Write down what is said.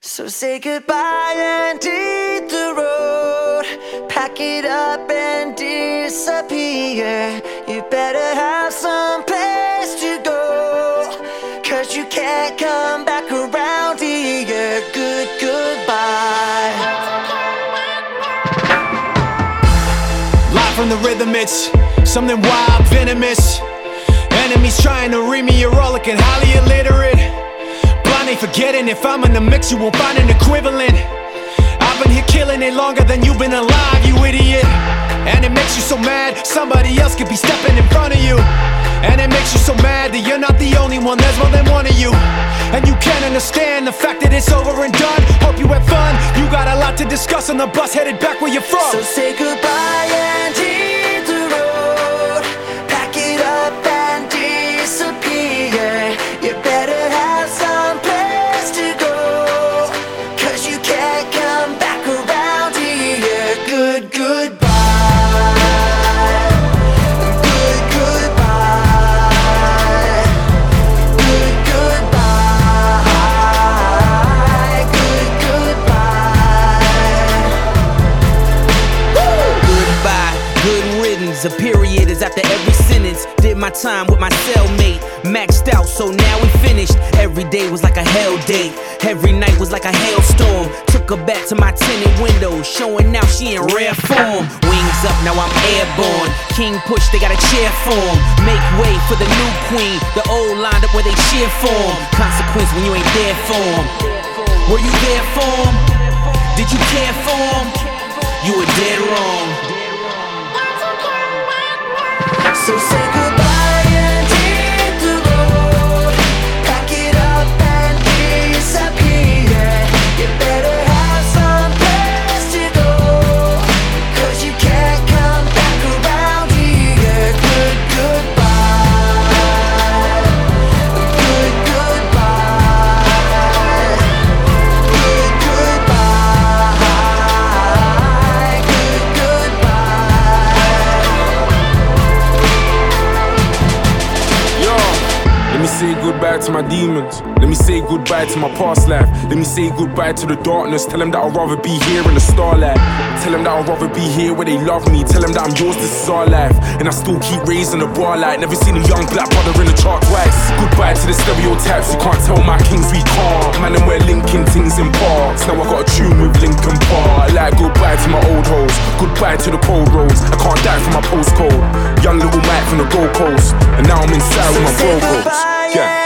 So say goodbye and hit the road. Pack it up and disappear. You better have some place to go. Cause you can't come back around here. Good, goodbye. Live from the rhythm, it's something wild, venomous. Enemies trying to read me, you're all looking highly illiterate. Forgetting if I'm in the mix, you won't find an equivalent. I've been here killing it longer than you've been alive, you idiot. And it makes you so mad, somebody else could be stepping in front of you. And it makes you so mad that you're not the only one, there's more than one of you. And you can't understand the fact that it's over and done. Hope you had fun, you got a lot to discuss on the bus headed back where you're from. So say goodbye A period is after every sentence. Did my time with my cellmate. Maxed out, so now we finished. Every day was like a hell day. Every night was like a hailstorm. Took her back to my tinted window, showing now she in rare form. Wings up, now I'm airborne. King push, they got a chair form. Make way for the new queen. The old lined up where they cheer form. Consequence when you ain't there for 'em. Were you there for 'em? Did you care for 'em? You were dead wrong. So let me say goodbye to my demons. Let me say goodbye to my past life. Let me say goodbye to the darkness. Tell them that I'd rather be here in the starlight. Tell them that I'd rather be here where they love me. Tell them that I'm yours, this is our life. And I still keep raising the bar like never seen a young black brother in the chart twice. Goodbye to the stereotypes. You can't tell my kings we can't. Man, and we're linking things in parts. Now I got a tune with Linkin Park. Like goodbye to my old hoes. Goodbye to the cold roads. I can't die for my postcode. Young little from the Gold Coast. And now I'm inside with my bro bros. Yeah.